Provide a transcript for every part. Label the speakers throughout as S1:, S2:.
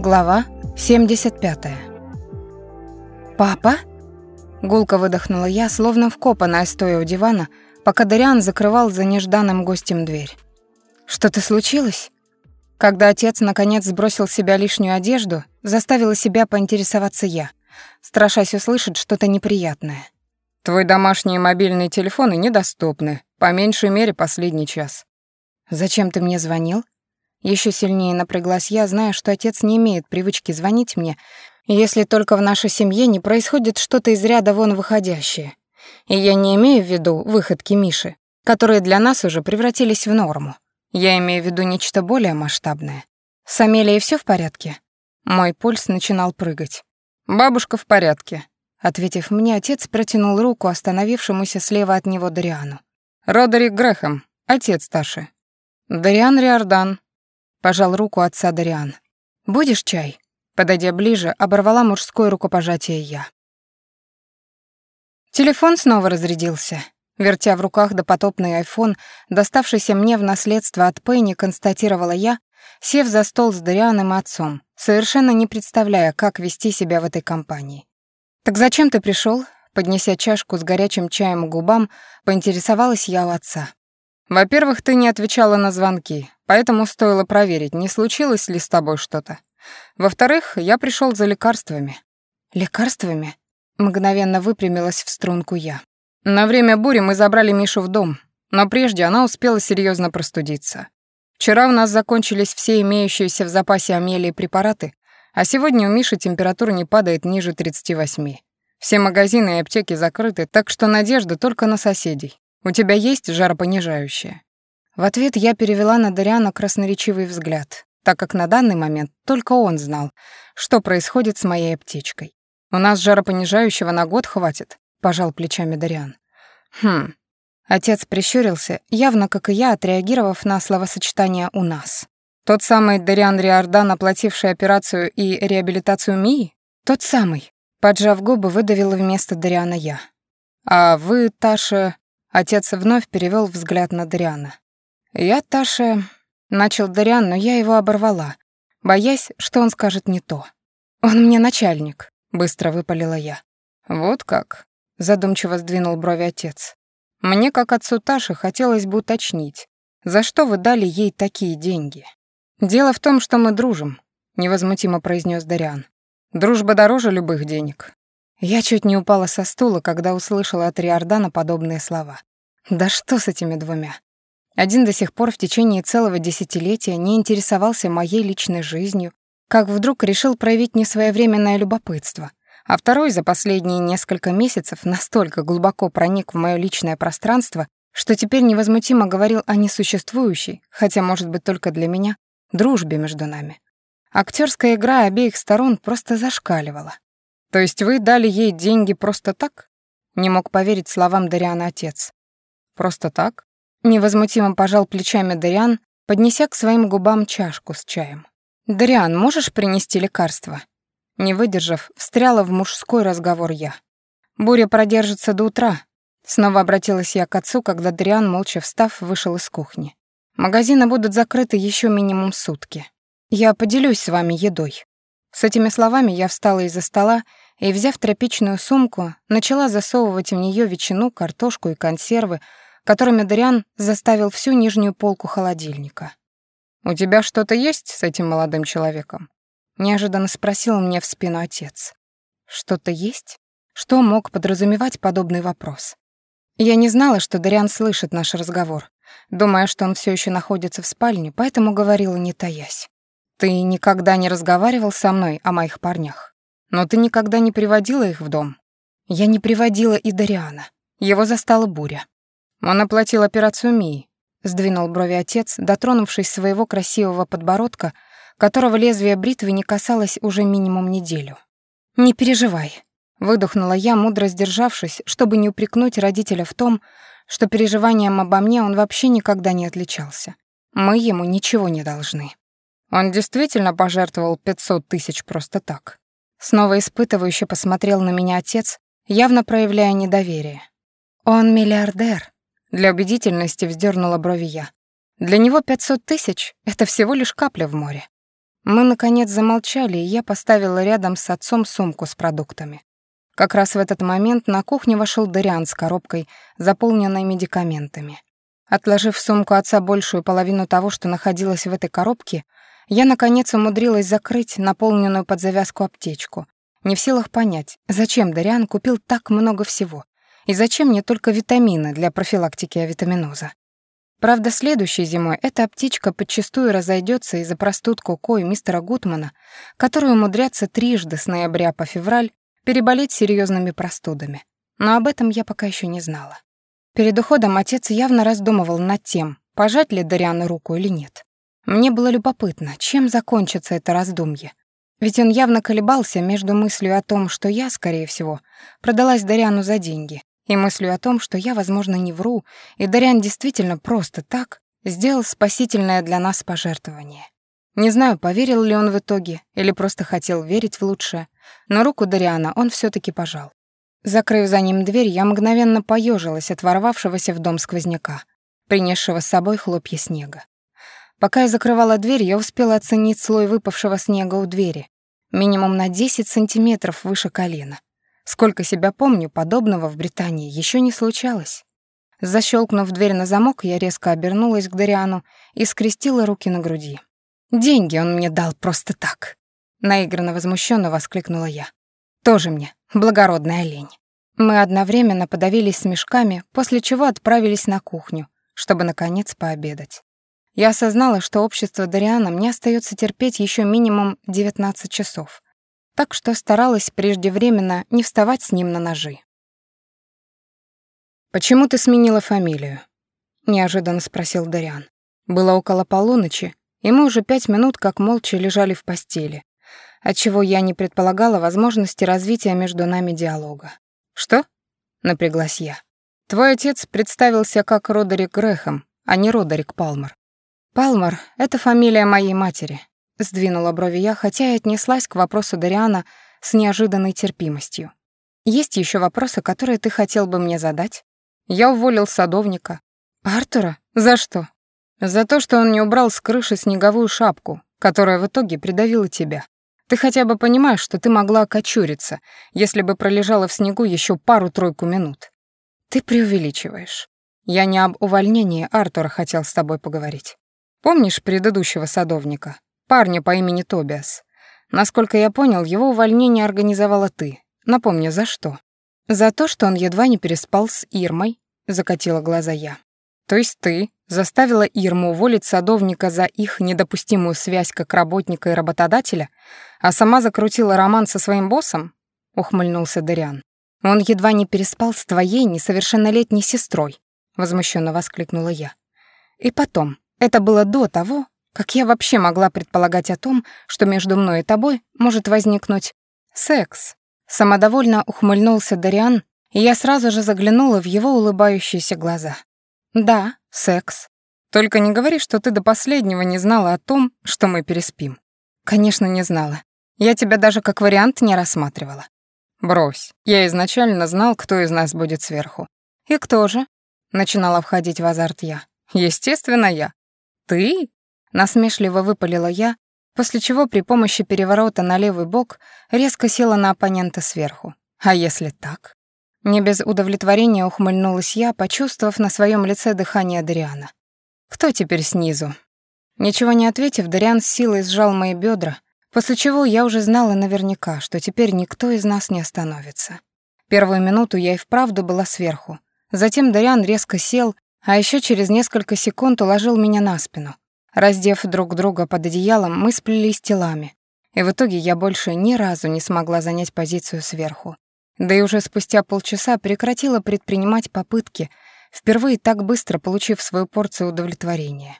S1: Глава 75. «Папа?» Гулко выдохнула я, словно вкопанная, стоя у дивана, пока Дариан закрывал за нежданным гостем дверь. «Что-то случилось?» Когда отец наконец сбросил с себя лишнюю одежду, заставила себя поинтересоваться я, страшась услышать что-то неприятное.
S2: «Твой домашний и мобильный телефоны недоступны, по меньшей мере последний час».
S1: «Зачем ты мне звонил?» Еще сильнее напряглась я, зная, что отец не имеет привычки звонить мне, если только в нашей семье не происходит что-то из ряда вон выходящее. И я не имею в виду выходки Миши, которые для нас уже превратились в норму. Я имею в виду нечто более масштабное. С Амелией всё в порядке? Мой пульс начинал прыгать.
S2: «Бабушка в порядке», —
S1: ответив мне, отец протянул руку остановившемуся слева от него Дариану.
S2: «Родерик Грэхэм, отец Таши».
S1: «Дариан Риордан», Пожал руку отца Дариан. «Будешь чай?» Подойдя ближе, оборвала мужское рукопожатие я. Телефон снова разрядился. Вертя в руках допотопный айфон, доставшийся мне в наследство от Пенни, констатировала я, сев за стол с Дарианом и отцом, совершенно не представляя, как вести себя в этой компании. «Так зачем ты пришел? Поднеся чашку с горячим чаем к губам, поинтересовалась я у отца.
S2: «Во-первых, ты не отвечала на звонки, поэтому стоило проверить, не случилось ли с тобой что-то. Во-вторых, я пришел за лекарствами».
S1: «Лекарствами?» Мгновенно выпрямилась в струнку я.
S2: На время бури мы забрали Мишу в дом, но прежде она успела серьезно простудиться. Вчера у нас закончились все имеющиеся в запасе Амелии препараты, а сегодня у Миши температура не падает ниже 38. Все магазины и аптеки закрыты, так что надежда только на соседей. У тебя есть жаропонижающее?»
S1: В ответ я перевела на Дариана красноречивый взгляд, так как на данный момент только он знал, что происходит с моей аптечкой. «У нас жаропонижающего на год хватит», — пожал плечами Дариан. «Хм». Отец прищурился, явно, как и я, отреагировав на словосочетание «у нас».
S2: «Тот самый Дариан Риордан, оплативший операцию и реабилитацию Мии?»
S1: «Тот самый», — поджав губы, выдавила вместо Дариана я.
S2: «А вы, Таша...»
S1: Отец вновь перевел взгляд на Дариана. «Я, Таша...» — начал Дариан, но я его оборвала, боясь, что он скажет не то. «Он мне начальник», — быстро выпалила я.
S2: «Вот как?»
S1: — задумчиво сдвинул брови отец.
S2: «Мне, как отцу Таши, хотелось бы уточнить, за что вы дали ей такие деньги?» «Дело в том, что мы дружим», — невозмутимо произнес Дариан. «Дружба дороже любых денег.
S1: Я чуть не упала со стула, когда услышала от Риордана подобные слова. Да что с этими двумя? Один до сих пор в течение целого десятилетия не интересовался моей личной жизнью, как вдруг решил проявить несвоевременное любопытство, а второй за последние несколько месяцев настолько глубоко проник в моё личное пространство, что теперь невозмутимо говорил о несуществующей, хотя, может быть, только для меня, дружбе между нами. Актерская игра обеих сторон просто зашкаливала.
S2: То есть вы дали ей деньги просто так?
S1: Не мог поверить словам Дариана отец.
S2: Просто так?
S1: Невозмутимо пожал плечами Дариан, поднеся к своим губам чашку с чаем. «Дариан, можешь принести лекарство?» Не выдержав, встряла в мужской разговор я. «Буря продержится до утра», — снова обратилась я к отцу, когда Дариан, молча встав, вышел из кухни. «Магазины будут закрыты еще минимум сутки. Я поделюсь с вами едой». С этими словами я встала из-за стола и, взяв тропичную сумку, начала засовывать в нее ветчину, картошку и консервы, которыми Дариан заставил всю нижнюю полку холодильника.
S2: «У тебя что-то есть с этим молодым человеком?»
S1: — неожиданно спросил мне в спину отец. «Что-то есть?» Что мог подразумевать подобный вопрос? Я не знала, что Дариан слышит наш разговор, думая, что он все еще находится в спальне, поэтому говорила, не таясь. Ты никогда не разговаривал со мной о моих парнях, но ты никогда не приводила их в дом. Я не приводила и Дариана. Его застала буря. Он оплатил операцию Мии, сдвинул брови отец, дотронувшись своего красивого подбородка, которого лезвие бритвы не касалось уже минимум неделю. «Не переживай», — выдохнула я, мудро сдержавшись, чтобы не упрекнуть родителя в том, что переживанием обо мне он вообще никогда не отличался. Мы ему ничего не должны.
S2: Он действительно пожертвовал 500 тысяч просто так.
S1: Снова испытывающе посмотрел на меня отец, явно проявляя недоверие. Он миллиардер. Для убедительности вздернула брови я. Для него 500 тысяч — это всего лишь капля в море. Мы, наконец, замолчали, и я поставила рядом с отцом сумку с продуктами. Как раз в этот момент на кухню вошел Дариан с коробкой, заполненной медикаментами. Отложив в сумку отца большую половину того, что находилось в этой коробке, я, наконец, умудрилась закрыть наполненную под завязку аптечку, не в силах понять, зачем Дариан купил так много всего, и зачем мне только витамины для профилактики авитаминоза. Правда, следующей зимой эта аптечка подчастую разойдется из-за простуд Коко мистера Гутмана, которые умудрятся трижды с ноября по февраль переболеть серьезными простудами. Но об этом я пока еще не знала. Перед уходом отец явно раздумывал над тем, пожать ли Дариану руку или нет. Мне было любопытно, чем закончится это раздумье. Ведь он явно колебался между мыслью о том, что я, скорее всего, продалась Дариану за деньги, и мыслью о том, что я, возможно, не вру, и Дариан действительно просто так сделал спасительное для нас пожертвование. Не знаю, поверил ли он в итоге или просто хотел верить в лучшее, но руку Дариана он все таки пожал. Закрыв за ним дверь, я мгновенно поежилась от ворвавшегося в дом сквозняка, принесшего с собой хлопья снега. Пока я закрывала дверь, я успела оценить слой выпавшего снега у двери, минимум на 10 сантиметров выше колена. Сколько себя помню, подобного в Британии еще не случалось. Защелкнув дверь на замок, я резко обернулась к Дариану и скрестила руки на груди. «Деньги он мне дал просто так!» Наигранно возмущенно воскликнула я. «Тоже мне, благородная лень». Мы одновременно подавились смешками, после чего отправились на кухню, чтобы, наконец, пообедать. Я осознала, что общество Дариана мне остается терпеть еще минимум 19 часов — так что старалась преждевременно не вставать с ним на ножи. «Почему ты сменила фамилию?» — неожиданно спросил Дариан. Было около полуночи, и мы уже пять минут как молча лежали в постели, отчего я не предполагала возможности развития между нами диалога. «Что?» — напряглась я. «Твой отец представился как Родерик Грэхэм, а не Родерик Палмер. Палмер — это фамилия моей матери, Сдвинула брови я, хотя и отнеслась к вопросу Дариана с неожиданной терпимостью. «Есть еще вопросы, которые ты хотел бы мне задать?» «Я уволил садовника». «Артура? За что?» «За то, что он не убрал с крыши снеговую шапку, которая в итоге придавила тебя. Ты хотя бы понимаешь, что ты могла окочуриться, если бы пролежала в снегу еще пару-тройку минут. Ты преувеличиваешь. Я не об увольнении Артура хотел с тобой поговорить. Помнишь предыдущего садовника? Парня по имени Тобиас. Насколько я понял, его увольнение организовала ты. Напомни, за что? За то, что он едва не переспал с Ирмой, закатила глаза я. То есть ты заставила Ирму уволить садовника за их недопустимую связь как работника и работодателя, а сама закрутила роман со своим боссом? ухмыльнулся Дариан. Он едва не переспал с твоей несовершеннолетней сестрой, возмущенно воскликнула я. И потом, это было до того, как я вообще могла предполагать о том, что между мной и тобой может возникнуть секс? Самодовольно ухмыльнулся Дариан, и я сразу же заглянула в его улыбающиеся глаза. Да, секс. Только не говори, что ты до последнего не знала о том, что мы переспим. Конечно, не знала. Я тебя даже как вариант не рассматривала. Брось. Я изначально знал, кто из нас будет сверху. И кто же? Начинала входить в азарт я. Естественно, я. Ты? Насмешливо выпалила я, после чего при помощи переворота на левый бок резко села на оппонента сверху. А если так? Не без удовлетворения ухмыльнулась я, почувствовав на своем лице дыхание Дариана. «Кто теперь снизу?» Ничего не ответив, Дариан с силой сжал мои бедра, после чего я уже знала наверняка, что теперь никто из нас не остановится. Первую минуту я и вправду была сверху. Затем Дариан резко сел, а еще через несколько секунд уложил меня на спину, Раздев друг друга под одеялом, мы сплелись телами, и в итоге я больше ни разу не смогла занять позицию сверху. Да и уже спустя полчаса прекратила предпринимать попытки, впервые так быстро получив свою порцию удовлетворения.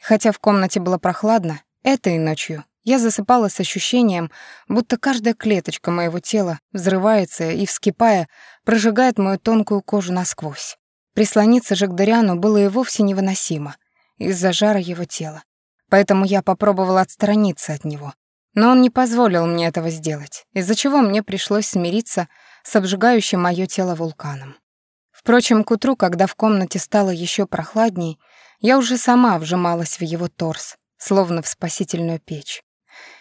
S1: Хотя в комнате было прохладно, этой ночью я засыпала с ощущением, будто каждая клеточка моего тела взрывается и, вскипая, прожигает мою тонкую кожу насквозь. Прислониться же к Дариану было и вовсе невыносимо — из-за жара его тела. Поэтому я попробовала отстраниться от него. Но он не позволил мне этого сделать, из-за чего мне пришлось смириться с обжигающим моё тело вулканом. Впрочем, к утру, когда в комнате стало еще прохладней, я уже сама вжималась в его торс, словно в спасительную печь.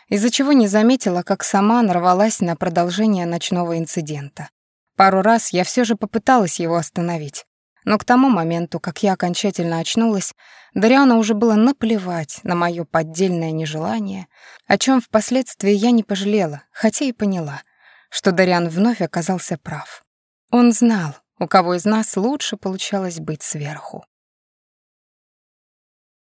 S1: из-за чего не заметила, как сама нарвалась на продолжение ночного инцидента. Пару раз я все же попыталась его остановить, но к тому моменту, как я окончательно очнулась, Дариану уже было наплевать на мое поддельное нежелание, о чем впоследствии я не пожалела, хотя и поняла, что Дариан вновь оказался прав. Он знал, у кого из нас лучше получалось быть сверху.